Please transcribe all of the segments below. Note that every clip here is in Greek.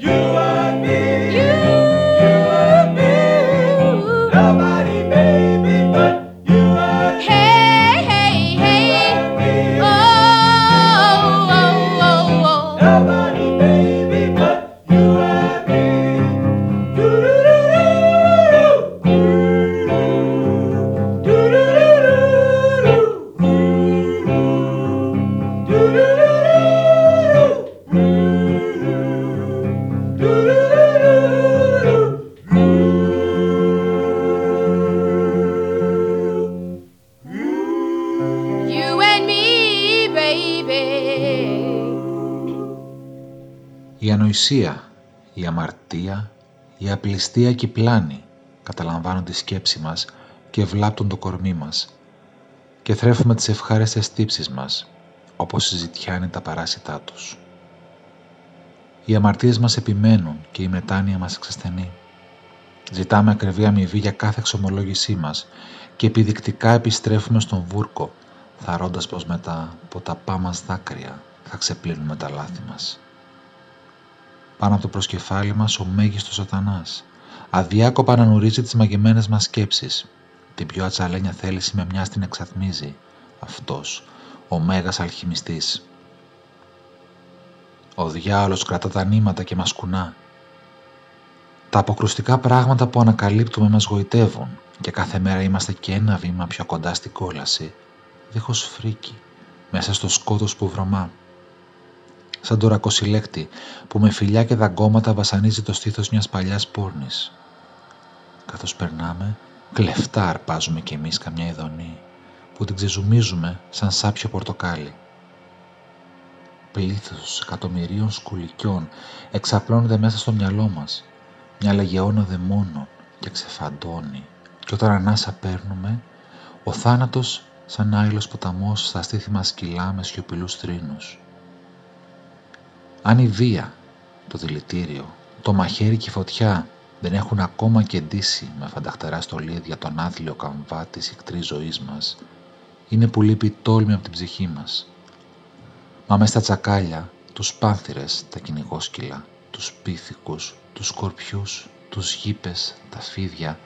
you are. Η ανοησία, η αμαρτία, η απληστία και η πλάνη καταλαμβάνουν τη σκέψη μας και βλάπτουν το κορμί μας και θρέφουμε τις ευχάριστες τύψεις μας, όπως συζητιάνει τα παράσιτά τους. Οι αμαρτίες μας επιμένουν και η μετάνοια μας εξασθενεί. Ζητάμε ακριβή αμοιβή για κάθε εξομολόγησή μας και επιδεικτικά επιστρέφουμε στον βούρκο, θαρώντας πως με τα ποταπά μας δάκρυα θα ξεπλύνουμε τα λάθη μας. Πάνω από το προσκεφάλι μας ο μέγιστος σατανάς, αδιάκοπα ανανουρίζει τις μαγεμένες μας σκέψεις. Την πιο ατσαλένια θέληση με μια την εξαθμίζει. Αυτός, ο μέγας αλχημιστής. Ο διάολος κρατά τα νήματα και μας κουνά. Τα αποκρουστικά πράγματα που ανακαλύπτουμε μας γοητεύουν και κάθε μέρα είμαστε και ένα βήμα πιο κοντά στην κόλαση, δίχως φρίκι, μέσα στο σκότος που βρωμά. Σαν το ρακοσυλέκτη που με φιλιά και δαγκώματα βασανίζει το στήθος μιας παλιάς πόρνης. Καθώς περνάμε, κλεφτά αρπάζουμε κι εμείς καμιά ειδονή που την ξεζουμίζουμε σαν σάπιο πορτοκάλι. Πλήθος εκατομμυρίων σκουλικιών εξαπλώνονται μέσα στο μυαλό μας, μια λαγεώνα δαιμόνων και ξεφαντώνει και όταν ανάσα παίρνουμε, ο θάνατος σαν άειλος ποταμός στα στήθη μας κυλά με σιωπηλούς θρήνους. Αν η βία, το δηλητήριο, το μαχαίρι και η φωτιά δεν έχουν ακόμα κεντήσει με φανταχτερά στολίδια τον άθλιο καμβά της ικτρής ζωής μας, είναι που λείπει τόλμη από την ψυχή μας. Μα μες στα τσακάλια, τους πάνθυρες, τα κυνηγόσκυλα, τους πίθηκους, τους σκορπιούς, τους γήπες, τα φίδια,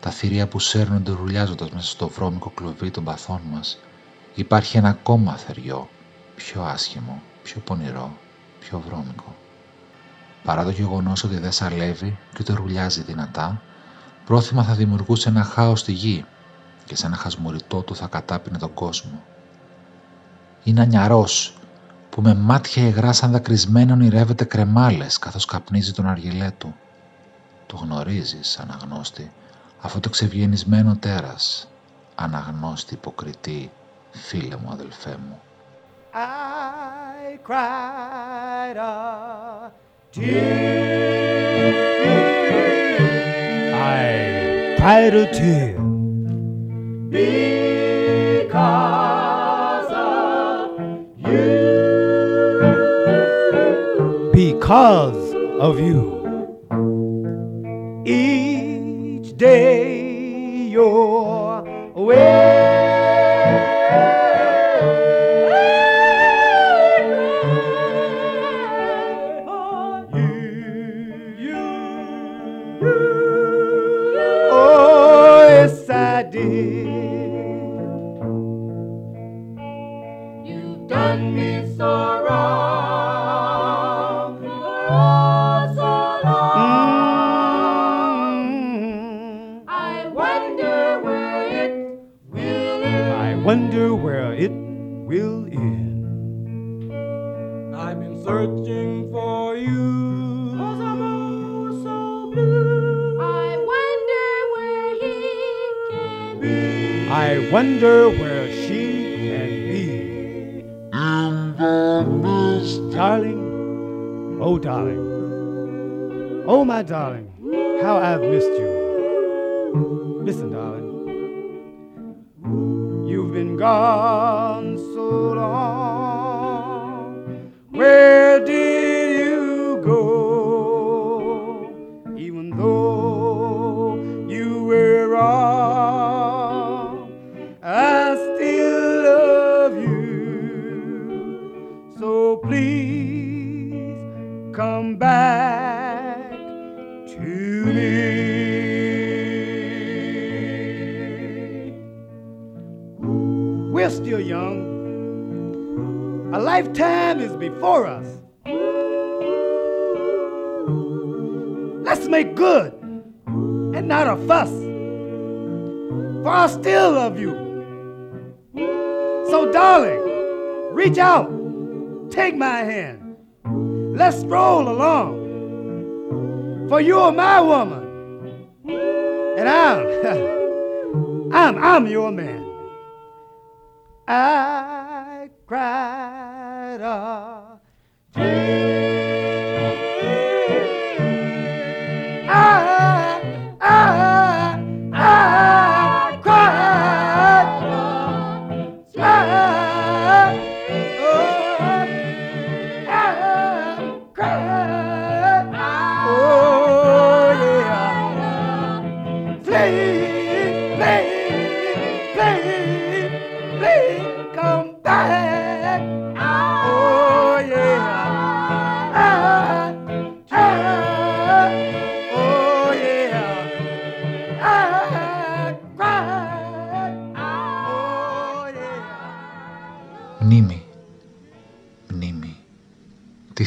τα θηρία που σέρνονται ρουλιάζοντας μέσα στο βρώμικο κλωβί των παθών μας, υπάρχει ένα ακόμα θεριό, πιο άσχημο, πιο πονηρό, πιο βρώμικο. Παρά το γεγονός ότι δεν σαλεύει και ούτε ρουλιάζει δυνατά, πρόθυμα θα δημιουργούσε ένα χάος στη γη και σε ένα χασμουριτό του θα κατάπινε τον κόσμο. Είναι ανιαρός που με μάτια υγρά σαν δακρυσμένο ονειρεύεται κρεμάλες καθώς καπνίζει τον αργυλέ του. Το γνωρίζεις, αναγνώστη, αυτό το ξευγενισμένο τέρας, αναγνώστη υποκριτή, φίλε μου, αδελφέ μου. I cried a tear. I cried a tear. Because of you. Each day you're away. Oh, I did. Darling, oh darling, oh my darling, how I've missed you. Listen, darling, you've been gone still young. A lifetime is before us. Let's make good and not a fuss. For I still love you. So, darling, reach out, take my hand. Let's stroll along. For you're my woman, and I'm, I'm, I'm your man. I cried a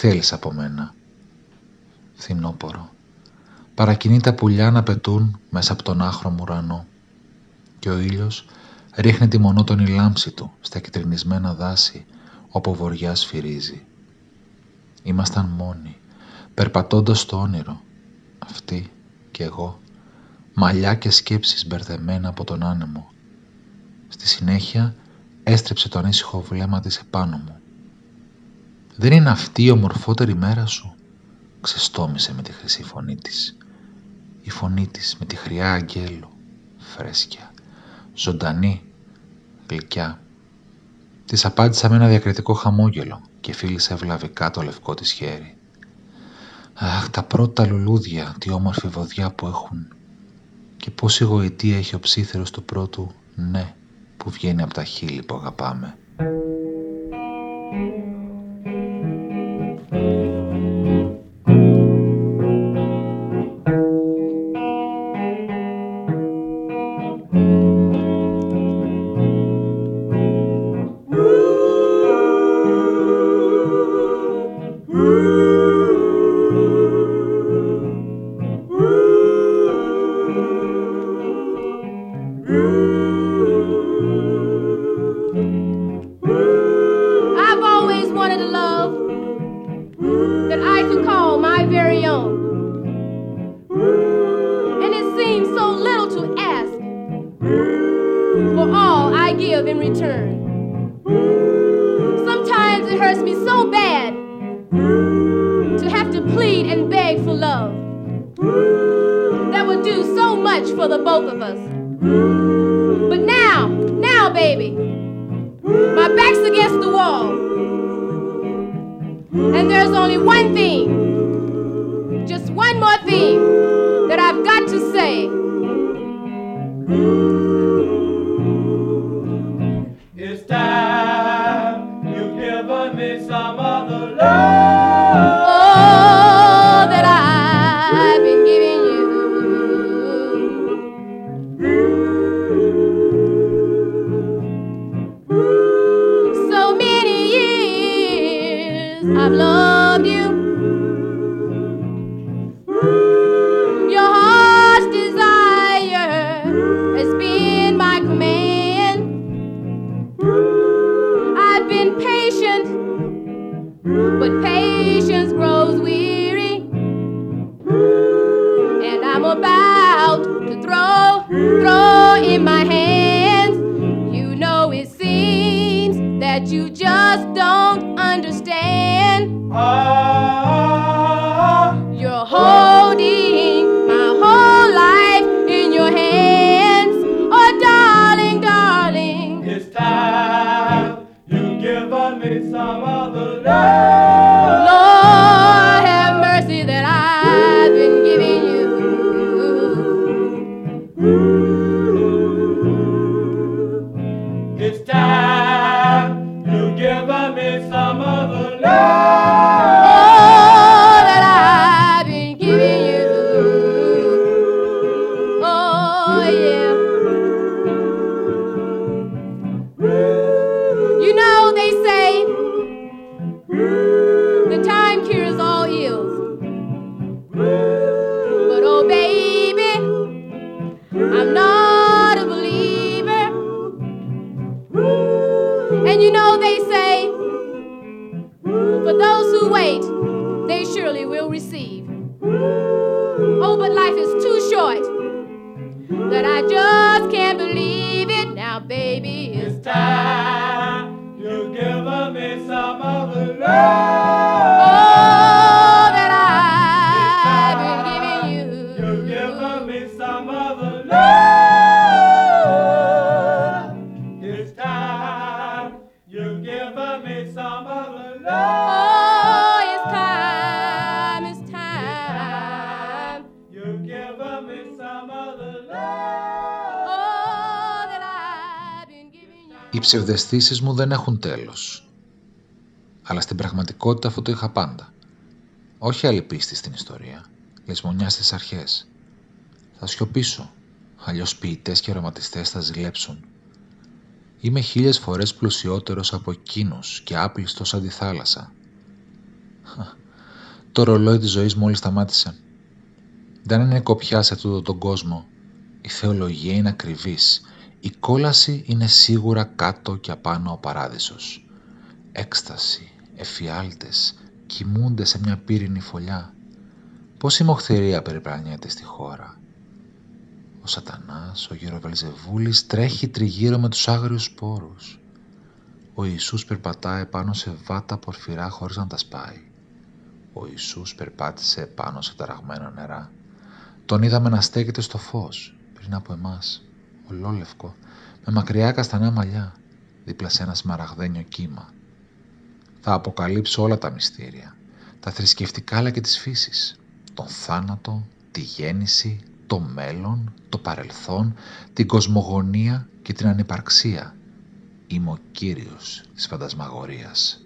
θέλεις από μένα. Φθινόπορο, παρακινεί τα πουλιά να πετούν μέσα από τον άχρωμο ουρανό και ο ήλιος ρίχνει τη μονότονη λάμψη του στα κυτρινισμένα δάση όπου βοριάς σφυρίζει. Ήμασταν μόνοι, περπατώντας στο όνειρο, αυτή και εγώ, μαλλιά και σκέψεις μπερδεμένα από τον άνεμο. Στη συνέχεια έστρεψε το ανήσυχο βλέμμα της επάνω μου. «Δεν είναι αυτή η ομορφότερη μέρα σου» ξεστόμησε με τη χρυσή φωνή της. Η φωνή της με τη χρειά αγγέλου, φρέσκια, ζωντανή, γλυκιά. Της απάντησα με ένα διακριτικό χαμόγελο και φίλησε ευλαβικά το λευκό της χέρι. Αχ, τα πρώτα λουλούδια, τι όμορφη βοδιά που έχουν. Και πόση γοητεία έχει ο ψήθερος του πρώτου «ναι» που βγαίνει από τα χείλη που αγαπάμε. to have to plead and beg for love that would do so much for the both of us. But now, now, baby, my back's against the wall. And there's only one thing, just one more thing. Οι ψευδεστήσεις μου δεν έχουν τέλος. Αλλά στην πραγματικότητα αυτό το είχα πάντα. Όχι άλλη πίστη στην ιστορία. Λεσμονιά στις αρχές. Θα σιωπήσω. Αλλιώς ποιητές και οραματιστές θα ζηλέψουν. Είμαι χίλιες φορές πλουσιότερος από εκείνους και άπλιστος σαν τη θάλασσα. Το ρολόι της ζωής μόλις σταμάτησε. Δεν είναι κοπιά σε τούτο τον κόσμο. Η θεολογία είναι ακριβής. Η κόλαση είναι σίγουρα κάτω και απάνω ο παράδεισος. Έκσταση, εφιάλτες, κοιμούνται σε μια πύρινη φωλιά. Πόση μοχθηρία περιπλανιέται στη χώρα; Ο σατανάς, ο γεροβελζεβούλης, τρέχει τριγύρω με τους άγριους σπόρους. Ο Ιησούς περπατάει πάνω σε βάτα πορφυρά χωρίς να τα σπάει. Ο Ιησούς περπάτησε πάνω σε ταραγμένα νερά. Τον είδαμε να στέκεται στο φως, πριν από εμάς, ολόλευκο, με μακριά καστανά μαλλιά, δίπλα σε ένα σμαραγδένιο κύμα. Θα αποκαλύψω όλα τα μυστήρια, τα θρησκευτικά αλλά και της φύσης, τον θάνατο, τη γέννηση, το μέλλον, το παρελθόν, την κοσμογονία και την ανυπαρξία. Είμαι ο κύριος της φαντασμαγορίας.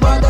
my.